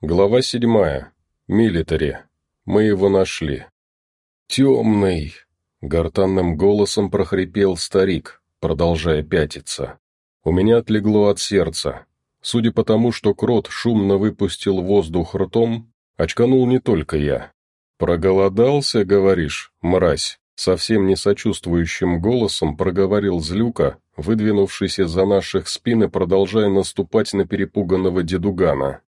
Глава седьмая. Милитари. Мы его нашли. «Темный!» — гортанным голосом прохрипел старик, продолжая пятиться. У меня отлегло от сердца. Судя по тому, что крот шумно выпустил воздух ртом, очканул не только я. «Проголодался, говоришь, мразь?» Совсем не сочувствующим голосом проговорил Злюка, выдвинувшись из-за наших спин и продолжая наступать на перепуганного дедугана.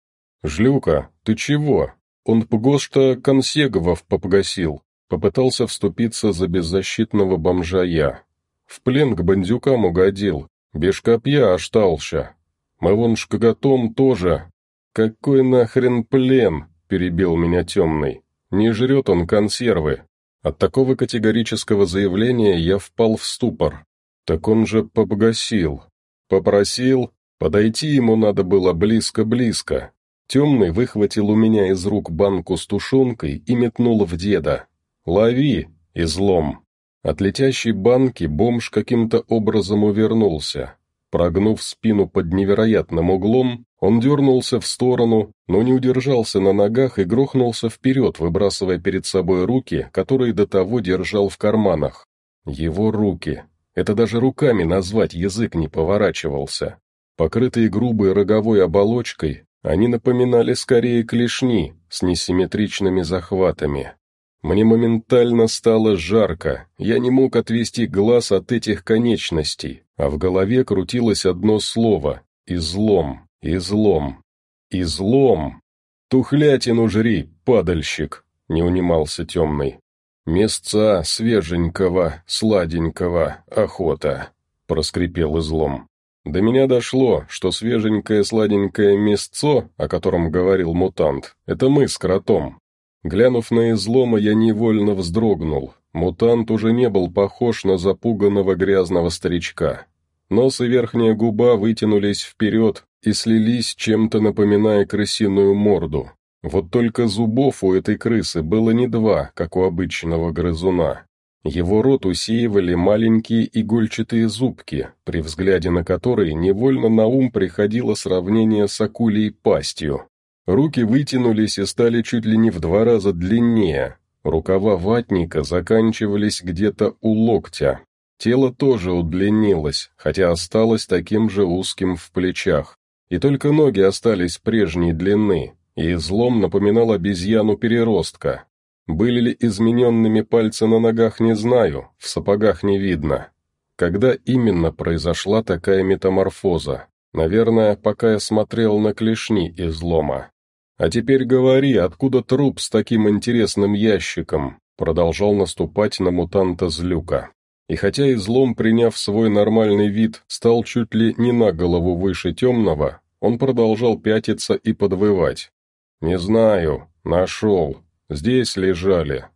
«Жлюка, ты чего? Он погош-то консеговов попогасил», попытался вступиться за беззащитного бомжа я. «В плен к бандюкам угодил, без копья оштался. Мы вон шкаготом тоже». «Какой нахрен плен?» — перебил меня темный. «Не жрет он консервы, от такого категорического заявления я впал в ступор. Так он же побогасил. Попросил, подойти ему надо было близко-близко. Темный выхватил у меня из рук банку с тушенкой и метнул в деда. «Лови!» — излом. От летящей банки бомж каким-то образом увернулся. Прогнув спину под невероятным углом, он дернулся в сторону, но не удержался на ногах и грохнулся вперед, выбрасывая перед собой руки, которые до того держал в карманах. Его руки. Это даже руками назвать язык не поворачивался. Покрытые грубой роговой оболочкой, они напоминали скорее клешни с несимметричными захватами. Мне моментально стало жарко, я не мог отвести глаз от этих конечностей, а в голове крутилось одно слово — излом, излом, излом. «Тухлятину жри, падальщик!» — не унимался темный. «Места свеженького, сладенького, охота!» — проскрипел излом. До меня дошло, что свеженькое сладенькое местцо, о котором говорил мутант, это мы с кротом, Глянув на излома, я невольно вздрогнул. Мутант уже не был похож на запуганного грязного старичка. Нос и верхняя губа вытянулись вперед и слились, чем-то напоминая крысиную морду. Вот только зубов у этой крысы было не два, как у обычного грызуна. Его рот усеивали маленькие игольчатые зубки, при взгляде на которые невольно на ум приходило сравнение с акулей пастью. Руки вытянулись и стали чуть ли не в два раза длиннее. Рукава ватника заканчивались где-то у локтя. Тело тоже удлинилось, хотя осталось таким же узким в плечах. И только ноги остались прежней длины, и излом напоминал обезьяну-переростка. Были ли измененными пальцы на ногах, не знаю, в сапогах не видно. Когда именно произошла такая метаморфоза? Наверное, пока я смотрел на клешни излома. «А теперь говори, откуда труп с таким интересным ящиком?» Продолжал наступать на мутанта Злюка. И хотя излом, приняв свой нормальный вид, стал чуть ли не на голову выше темного, он продолжал пятиться и подвывать. «Не знаю. Нашел. Здесь лежали».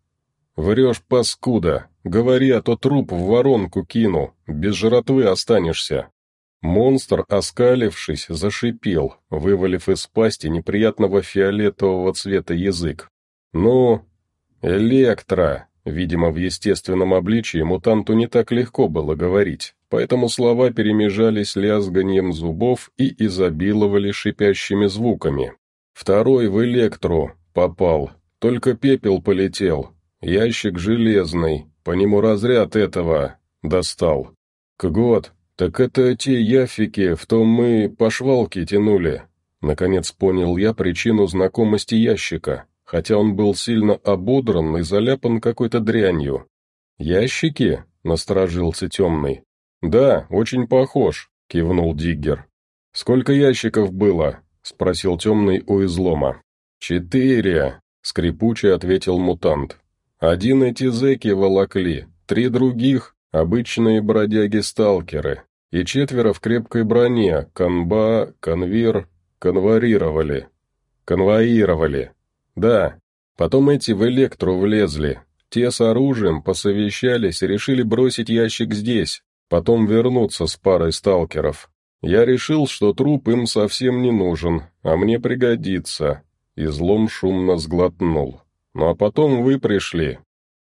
«Врешь, паскуда. Говори, а то труп в воронку кину. Без жратвы останешься». Монстр, оскалившись, зашипел, вывалив из пасти неприятного фиолетового цвета язык. «Ну, электро!» Видимо, в естественном обличии мутанту не так легко было говорить, поэтому слова перемежались лязганием зубов и изобиловали шипящими звуками. Второй в электру попал, только пепел полетел. Ящик железный, по нему разряд этого достал. Кгот, «Так это те яфики, в том мы по швалке тянули». Наконец понял я причину знакомости ящика, хотя он был сильно ободран и заляпан какой-то дрянью. «Ящики?» — насторожился темный. «Да, очень похож», — кивнул Диггер. «Сколько ящиков было?» — спросил темный у излома. «Четыре», — скрипуче ответил мутант. «Один эти зэки волокли, три других — обычные бродяги-сталкеры, и четверо в крепкой броне, конба, конвир, конварировали. Конвоировали. Да, потом эти в электру влезли. Те с оружием посовещались и решили бросить ящик здесь, потом вернуться с парой сталкеров. Я решил, что труп им совсем не нужен, а мне пригодится. Излом шумно сглотнул. Ну а потом вы пришли.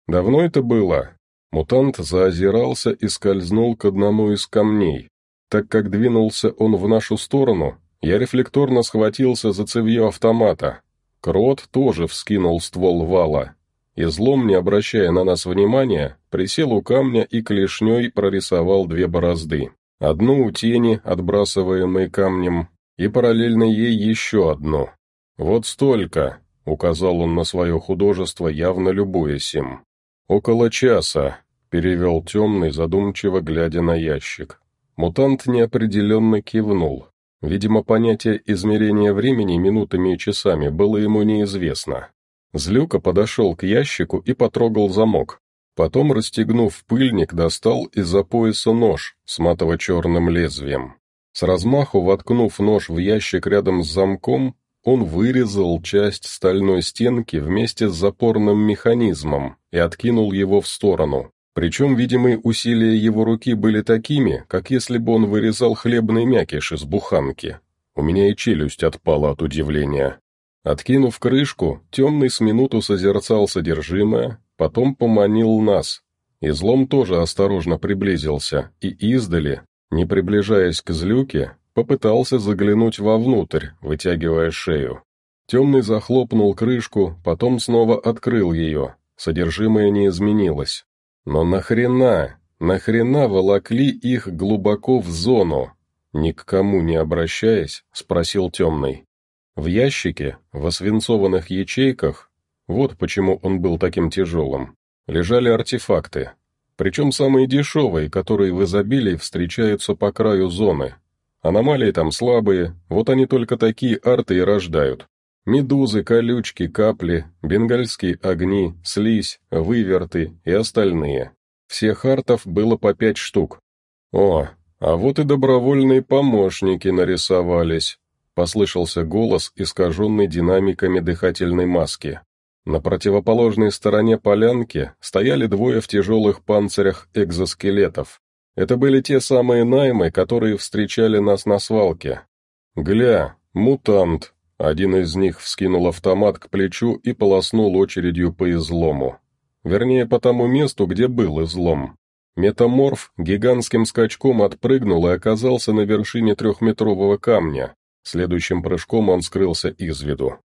Давно это было? Мутант заозирался и скользнул к одному из камней. Так как двинулся он в нашу сторону, Я рефлекторно схватился за цевье автомата. Крот тоже вскинул ствол вала. Излом, не обращая на нас внимания, присел у камня и клешней прорисовал две борозды. Одну у тени, отбрасываемой камнем, и параллельно ей еще одну. «Вот столько», — указал он на свое художество, явно любуясь им. «Около часа», — перевел темный, задумчиво глядя на ящик. Мутант неопределенно кивнул. Видимо, понятие измерения времени минутами и часами было ему неизвестно. Злюка подошел к ящику и потрогал замок. Потом, расстегнув пыльник, достал из-за пояса нож с матово-черным лезвием. С размаху, воткнув нож в ящик рядом с замком, он вырезал часть стальной стенки вместе с запорным механизмом и откинул его в сторону. Причем видимые усилия его руки были такими, как если бы он вырезал хлебный мякиш из буханки. У меня и челюсть отпала от удивления. Откинув крышку, темный с минуту созерцал содержимое, потом поманил нас. Излом тоже осторожно приблизился и издали, не приближаясь к злюке, попытался заглянуть вовнутрь, вытягивая шею. Темный захлопнул крышку, потом снова открыл ее, содержимое не изменилось. Но нахрена, нахрена волокли их глубоко в зону? Ни к кому не обращаясь, спросил Темный. В ящике, в освинцованных ячейках, вот почему он был таким тяжелым. Лежали артефакты. Причем самые дешевые, которые в изобилии встречаются по краю зоны. Аномалии там слабые, вот они только такие арты и рождают. Медузы, колючки, капли, бенгальские огни, слизь, выверты и остальные. Всех артов было по пять штук. О, а вот и добровольные помощники нарисовались. Послышался голос, искаженный динамиками дыхательной маски. На противоположной стороне полянки стояли двое в тяжелых панцирях экзоскелетов. Это были те самые наймы, которые встречали нас на свалке. «Гля, мутант!» Один из них вскинул автомат к плечу и полоснул очередью по излому. Вернее, по тому месту, где был излом. Метаморф гигантским скачком отпрыгнул и оказался на вершине трехметрового камня. Следующим прыжком он скрылся из виду.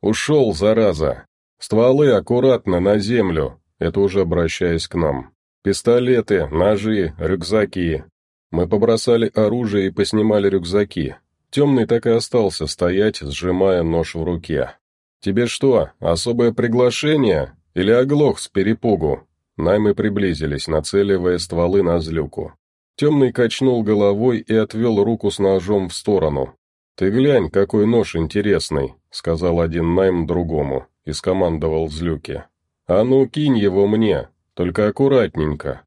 «Ушел, зараза! Стволы аккуратно на землю, это уже обращаясь к нам. Пистолеты, ножи, рюкзаки. Мы побросали оружие и поснимали рюкзаки. Темный так и остался стоять, сжимая нож в руке. «Тебе что, особое приглашение? Или оглох с перепугу?» Наймы приблизились, нацеливая стволы на злюку. Темный качнул головой и отвел руку с ножом в сторону. «Ты глянь, какой нож интересный», — сказал один найм другому и скомандовал Злюке. «А ну, кинь его мне, только аккуратненько.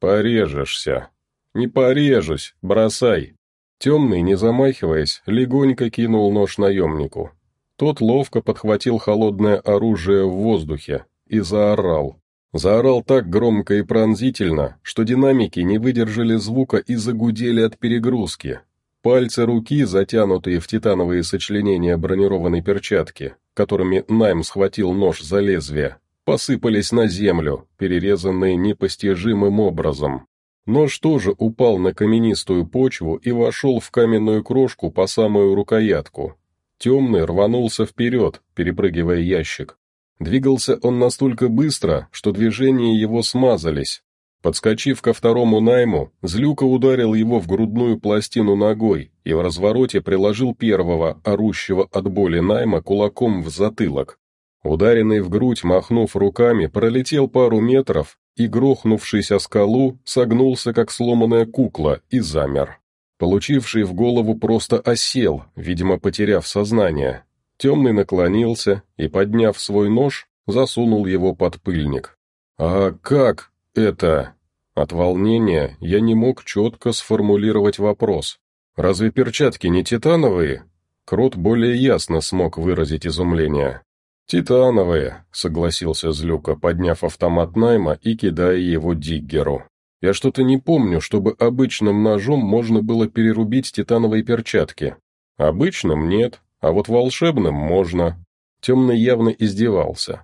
Порежешься». «Не порежусь, бросай». Темный, не замахиваясь, легонько кинул нож наемнику. Тот ловко подхватил холодное оружие в воздухе и заорал. Заорал так громко и пронзительно, что динамики не выдержали звука и загудели от перегрузки. Пальцы руки, затянутые в титановые сочленения бронированной перчатки, которыми Найм схватил нож за лезвие, посыпались на землю, перерезанные непостижимым образом. Нож тоже упал на каменистую почву и вошел в каменную крошку по самую рукоятку. Темный рванулся вперед, перепрыгивая ящик. Двигался он настолько быстро, что движения его смазались, Подскочив ко второму найму, Злюка ударил его в грудную пластину ногой и в развороте приложил первого, орущего от боли найма, кулаком в затылок. Ударенный в грудь, махнув руками, пролетел пару метров и, грохнувшись о скалу, согнулся, как сломанная кукла, и замер. Получивший в голову просто осел, видимо, потеряв сознание. Темный наклонился и, подняв свой нож, засунул его под пыльник. «А как это?» От волнения я не мог четко сформулировать вопрос. «Разве перчатки не титановые?» Крот более ясно смог выразить изумление. «Титановые», — согласился Злюка, подняв автомат найма и кидая его Диггеру. «Я что-то не помню, чтобы обычным ножом можно было перерубить титановые перчатки. Обычным нет, а вот волшебным можно». Темный явно издевался.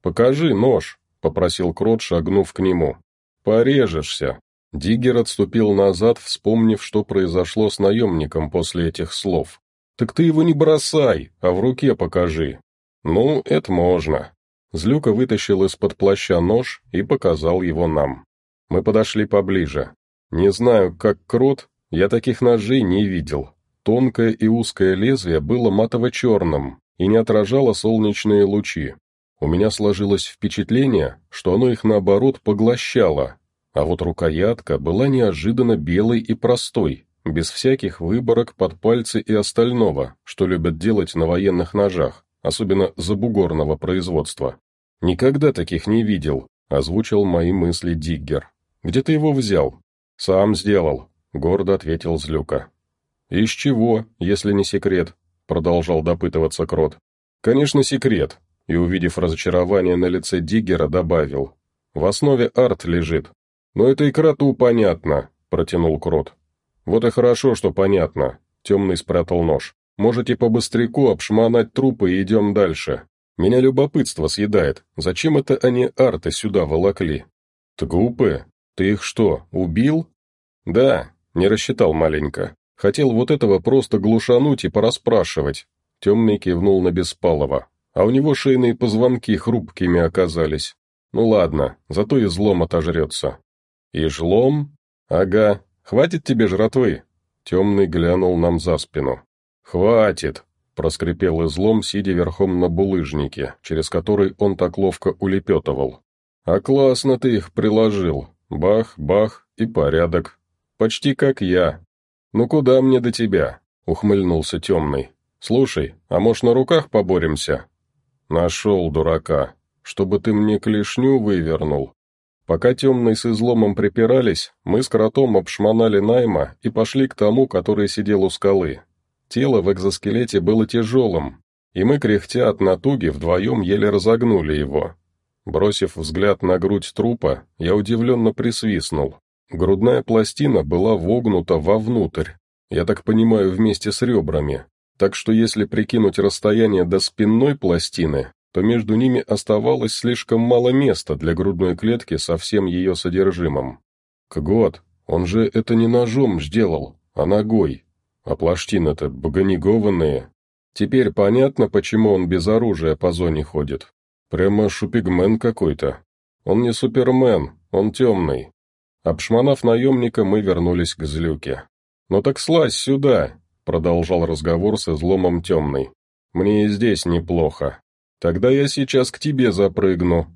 «Покажи нож», — попросил Крот, шагнув к нему. «Порежешься». Диггер отступил назад, вспомнив, что произошло с наемником после этих слов. «Так ты его не бросай, а в руке покажи». «Ну, это можно». Злюка вытащил из-под плаща нож и показал его нам. Мы подошли поближе. Не знаю, как крот, я таких ножей не видел. Тонкое и узкое лезвие было матово-черным и не отражало солнечные лучи. У меня сложилось впечатление, что оно их наоборот поглощало, а вот рукоятка была неожиданно белой и простой, без всяких выборок под пальцы и остального, что любят делать на военных ножах, особенно забугорного производства. «Никогда таких не видел», — озвучил мои мысли Диггер. «Где ты его взял?» «Сам сделал», — гордо ответил Злюка. «Из чего, если не секрет?» — продолжал допытываться Крот. «Конечно, секрет», — и, увидев разочарование на лице Диггера, добавил. «В основе арт лежит». «Но это и кроту понятно», — протянул Крот. «Вот и хорошо, что понятно», — темный спрятал нож. «Можете по быстряку обшмонать трупы и идем дальше. Меня любопытство съедает. Зачем это они арты сюда волокли?» «Тгупы? Ты их что, убил?» «Да», — не рассчитал маленько. Хотел вот этого просто глушануть и порасспрашивать. Темный кивнул на Беспалова. А у него шейные позвонки хрупкими оказались. Ну ладно, зато и злом отожрется. И жлом? Ага, хватит тебе жратвы? Темный глянул нам за спину. Хватит, проскрипел излом, сидя верхом на булыжнике, через который он так ловко улепетывал. А классно ты их приложил. Бах, бах и порядок. Почти как я. «Ну куда мне до тебя?» — ухмыльнулся темный. «Слушай, а может на руках поборемся?» «Нашел дурака. Чтобы ты мне клешню вывернул». Пока темный с изломом припирались, мы с кротом обшмонали найма и пошли к тому, который сидел у скалы. Тело в экзоскелете было тяжелым, и мы, кряхтя от натуги, вдвоем еле разогнули его. Бросив взгляд на грудь трупа, я удивленно присвистнул. Грудная пластина была вогнута вовнутрь, я так понимаю, вместе с ребрами, так что если прикинуть расстояние до спинной пластины, то между ними оставалось слишком мало места для грудной клетки со всем ее содержимым. Кгот, он же это не ножом сделал, а ногой, а пластины-то баганигованные. Теперь понятно, почему он без оружия по зоне ходит. Прямо шупигмен какой-то. Он не супермен, он темный. Обшмонав наемника, мы вернулись к злюке. «Ну так слазь сюда!» — продолжал разговор с изломом темный. «Мне и здесь неплохо. Тогда я сейчас к тебе запрыгну».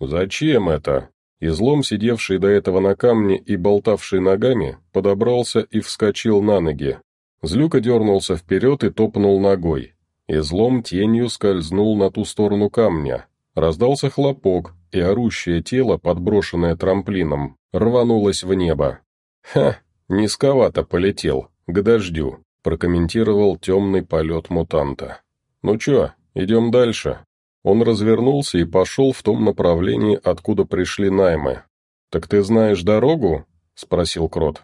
«Зачем это?» Излом, сидевший до этого на камне и болтавший ногами, подобрался и вскочил на ноги. Злюка дернулся вперед и топнул ногой. Излом тенью скользнул на ту сторону камня. Раздался хлопок, и орущее тело, подброшенное трамплином, рванулось в небо. «Ха, низковато полетел, к дождю», — прокомментировал темный полет мутанта. «Ну чё, идем дальше?» Он развернулся и пошел в том направлении, откуда пришли наймы. «Так ты знаешь дорогу?» — спросил Крот.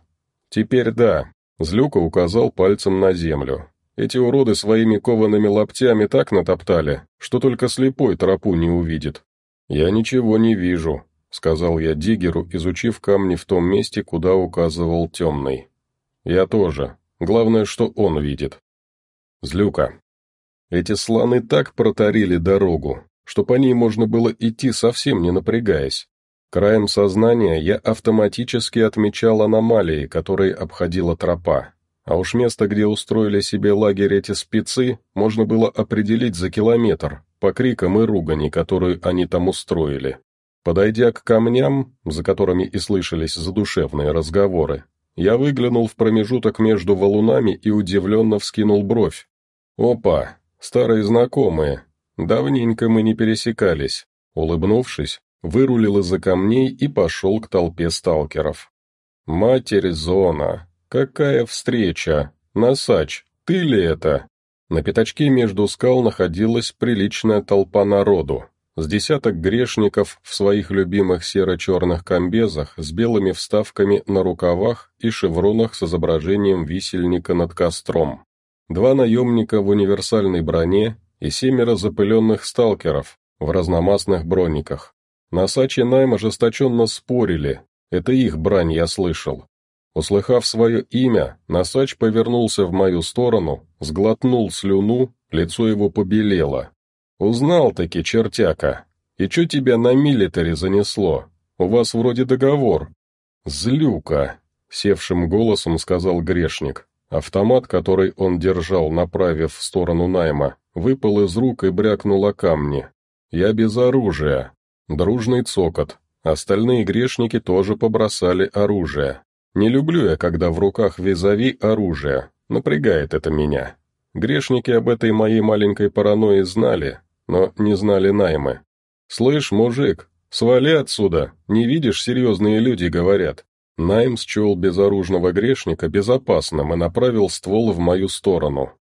«Теперь да», — Злюка указал пальцем на землю. «Эти уроды своими коваными лаптями так натоптали, что только слепой тропу не увидит. «Я ничего не вижу», — сказал я Диггеру, изучив камни в том месте, куда указывал темный. «Я тоже. Главное, что он видит». «Злюка. Эти слоны так протарили дорогу, что по ней можно было идти совсем не напрягаясь. Краем сознания я автоматически отмечал аномалии, которые обходила тропа. А уж место, где устроили себе лагерь эти спецы, можно было определить за километр, по крикам и ругани, которую они там устроили. Подойдя к камням, за которыми и слышались задушевные разговоры, я выглянул в промежуток между валунами и удивленно вскинул бровь. «Опа, старые знакомые. Давненько мы не пересекались». Улыбнувшись, вырулил из-за камней и пошел к толпе сталкеров. «Матерь зона! Какая встреча! Насач, ты ли это?» На пятачке между скал находилась приличная толпа народу, с десяток грешников в своих любимых серо-черных комбезах с белыми вставками на рукавах и шевронах с изображением висельника над костром, два наемника в универсальной броне и семеро запыленных сталкеров в разномастных брониках. Носачи найм ожесточенно спорили, это их брань я слышал. Услыхав свое имя, Носач повернулся в мою сторону, сглотнул слюну, лицо его побелело. «Узнал-таки, чертяка. И что тебя на милитаре занесло? У вас вроде договор». «Злюка», — севшим голосом сказал грешник. Автомат, который он держал, направив в сторону найма, выпал из рук и брякнул о камни. «Я без оружия». Дружный цокот. Остальные грешники тоже побросали оружие. Не люблю я, когда в руках визави оружие. Напрягает это меня. Грешники об этой моей маленькой паранойи знали, но не знали наймы. «Слышь, мужик, свали отсюда, не видишь, серьезные люди говорят». Найм счел безоружного грешника безопасным и направил ствол в мою сторону.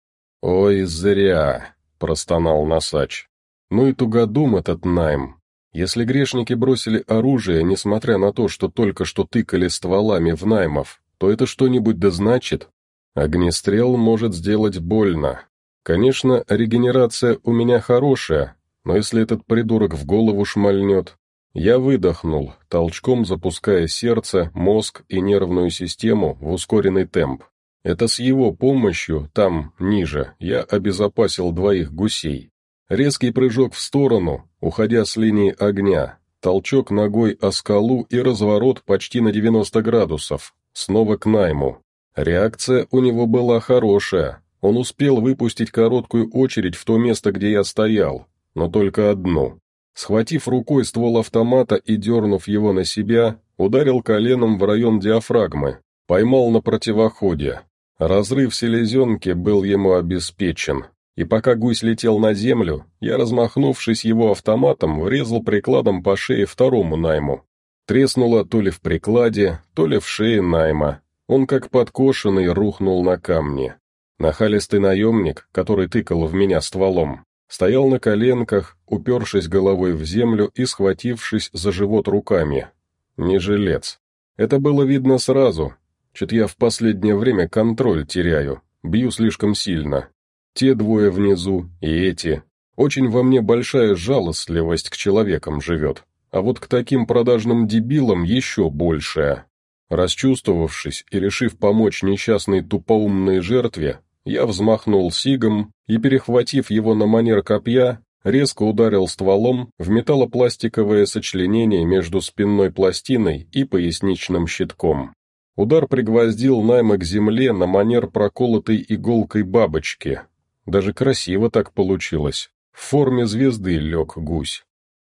«Ой, зря!» — простонал Носач. «Ну и тугодум этот Найм. Если грешники бросили оружие, несмотря на то, что только что тыкали стволами в Наймов, то это что-нибудь да значит? Огнестрел может сделать больно. Конечно, регенерация у меня хорошая, но если этот придурок в голову шмальнет... Я выдохнул, толчком запуская сердце, мозг и нервную систему в ускоренный темп. Это с его помощью, там, ниже, я обезопасил двоих гусей. Резкий прыжок в сторону, уходя с линии огня, толчок ногой о скалу и разворот почти на 90 градусов, снова к найму. Реакция у него была хорошая, он успел выпустить короткую очередь в то место, где я стоял, но только одну. Схватив рукой ствол автомата и дернув его на себя, ударил коленом в район диафрагмы, поймал на противоходе. Разрыв селезенки был ему обеспечен, и пока гусь летел на землю, я, размахнувшись его автоматом, врезал прикладом по шее второму найму. Треснуло то ли в прикладе, то ли в шее найма. Он как подкошенный рухнул на камни. Нахалистый наемник, который тыкал в меня стволом, стоял на коленках, упершись головой в землю и схватившись за живот руками. Не жилец. Это было видно сразу. Чуть я в последнее время контроль теряю, бью слишком сильно. Те двое внизу и эти. Очень во мне большая жалостливость к человекам живет, а вот к таким продажным дебилам еще большая. Расчувствовавшись и решив помочь несчастной тупоумной жертве, я взмахнул сигом и, перехватив его на манер копья, резко ударил стволом в металлопластиковое сочленение между спинной пластиной и поясничным щитком. Удар пригвоздил Найма к земле на манер проколотой иголкой бабочки, даже красиво так получилось. В форме звезды лег гусь.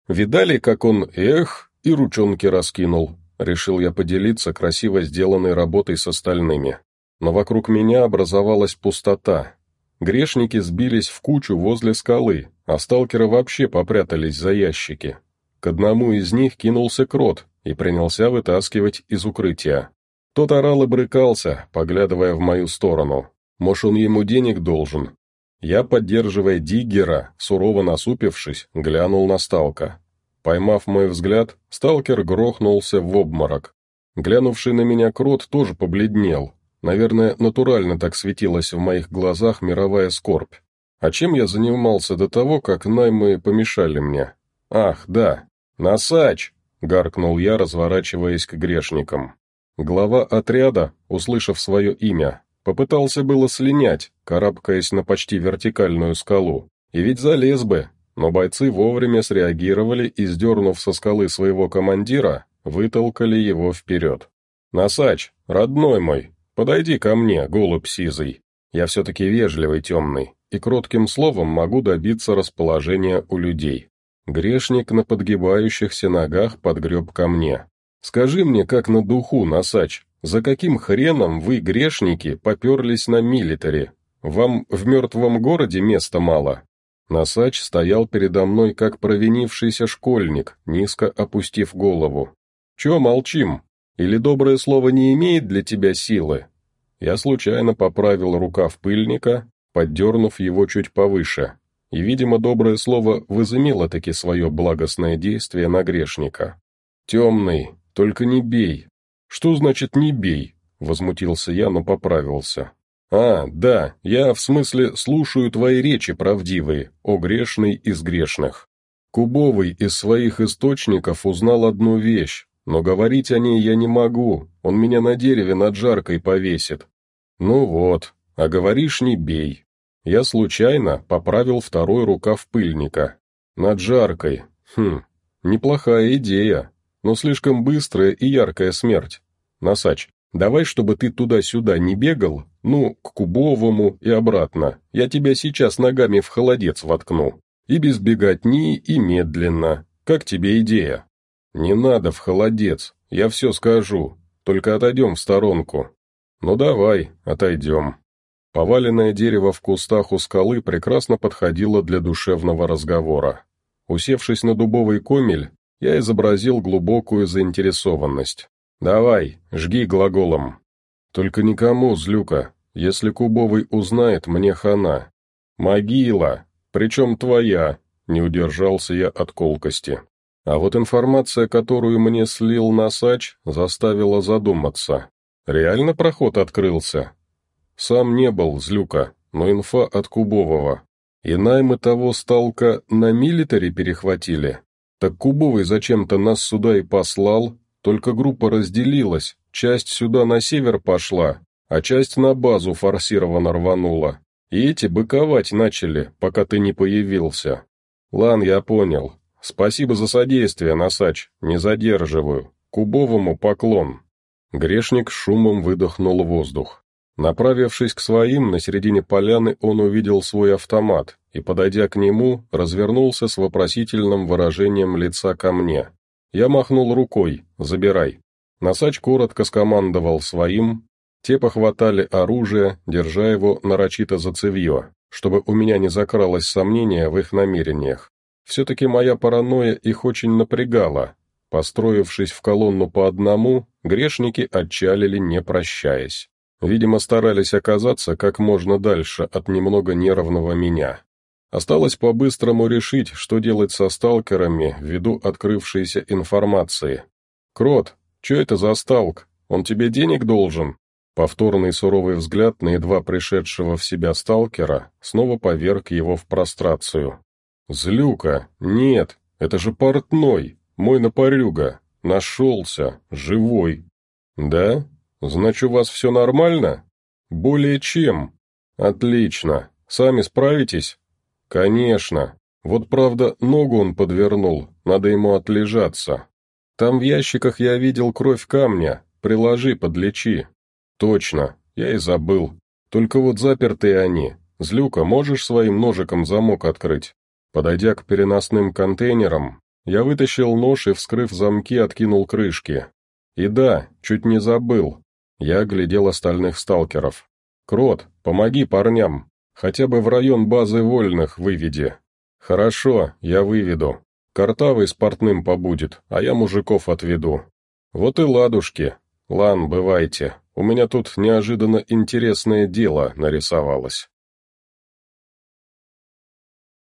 Видали, как он, эх, и ручонки раскинул. Решил я поделиться красиво сделанной работой с остальными. Но вокруг меня образовалась пустота. Грешники сбились в кучу возле скалы, а сталкеры вообще попрятались за ящики. К одному из них кинулся крот и принялся вытаскивать из укрытия. Тот орал и брыкался, поглядывая в мою сторону. Может, он ему денег должен, я, поддерживая Диггера, сурово насупившись, глянул на Сталка. Поймав мой взгляд, сталкер грохнулся в обморок. Глянувший на меня крот тоже побледнел. Наверное, натурально так светилась в моих глазах мировая скорбь. А чем я занимался до того, как наймы помешали мне? Ах, да, «Носач!» — гаркнул я, разворачиваясь к грешникам. Глава отряда, услышав свое имя, Попытался было слинять, карабкаясь на почти вертикальную скалу. И ведь залез бы, но бойцы вовремя среагировали и, сдернув со скалы своего командира, вытолкали его вперед. «Носач, родной мой, подойди ко мне, голубь сизый. Я все-таки вежливый темный, и кротким словом могу добиться расположения у людей». Грешник на подгибающихся ногах подгреб ко мне. «Скажи мне, как на духу, Носач, за каким хреном вы, грешники, поперлись на милитари? Вам в мертвом городе места мало?» Носач стоял передо мной, как провинившийся школьник, низко опустив голову. «Чё молчим? Или доброе слово не имеет для тебя силы?» Я случайно поправил рукав пыльника, поддернув его чуть повыше, и, видимо, доброе слово возымело таки свое благостное действие на грешника. «Темный, только не бей, «Что значит «не бей»?» — возмутился я, но поправился. «А, да, я, в смысле, слушаю твои речи правдивые, о грешный из грешных». Кубовый из своих источников узнал одну вещь, но говорить о ней я не могу, он меня на дереве над жаркой повесит. Ну вот, а говоришь не бей. Я случайно поправил второй рукав пыльника. Над жаркой. Хм, неплохая идея, но слишком быстрая и яркая смерть. Носач, давай, чтобы ты туда-сюда не бегал, ну, к Кубовому и обратно. Я тебя сейчас ногами в холодец воткну. И без беготни, и медленно. Как тебе идея? Не надо в холодец, я все скажу. Только отойдем в сторонку. Ну давай, отойдем. Поваленное дерево в кустах у скалы прекрасно подходило для душевного разговора. Усевшись на дубовый комель, я изобразил глубокую заинтересованность. «Давай, жги глаголом». «Только никому, злюка. Если Кубовый узнает, мне хана». «Могила. Причем твоя», — не удержался я от колкости. А вот информация, которую мне слил Носач, заставила задуматься. Реально проход открылся? Сам не был, злюка, но инфа от Кубового. И наймы того сталка на милитаре перехватили. Так Кубовый зачем-то нас сюда и послал, только группа разделилась, часть сюда на север пошла, а часть на базу форсированно рванула. И эти быковать начали, пока ты не появился. Лан, я понял. Спасибо за содействие, Носач, не задерживаю. Кубовому поклон. Грешник шумом выдохнул воздух. Направившись к своим, на середине поляны он увидел свой автомат и, подойдя к нему, развернулся с вопросительным выражением лица ко мне. Я махнул рукой «Забирай». Носач коротко скомандовал своим, те похватали оружие, держа его нарочито за цевье, чтобы у меня не закралось сомнения в их намерениях. Все-таки моя паранойя их очень напрягала. Построившись в колонну по одному, грешники отчалили, не прощаясь. Видимо, старались оказаться как можно дальше от немного нервного меня. Осталось по-быстрому решить, что делать со сталкерами ввиду открывшейся информации. «Крот, что это за сталк? Он тебе денег должен?» Повторный суровый взгляд на едва пришедшего в себя сталкера снова поверг его в прострацию. «Злюка, нет, это же портной, мой напорюга, нашелся, живой». «Да? «Значит, у вас все нормально?» «Более чем». «Отлично. Сами справитесь?» «Конечно. Вот правда, ногу он подвернул, надо ему отлежаться. Там в ящиках я видел кровь камня, приложи, подлечи». «Точно, я и забыл. Только вот запертые они. Злюка, можешь своим ножиком замок открыть?» Подойдя к переносным контейнерам, я вытащил нож и, вскрыв замки, откинул крышки. И да, чуть не забыл, я глядел остальных сталкеров. «Крот, помоги парням. Хотя бы в район базы вольных выведи». «Хорошо, я выведу. Картавый с портным побудет, а я мужиков отведу». «Вот и ладушки. Лан, бывайте. У меня тут неожиданно интересное дело нарисовалось».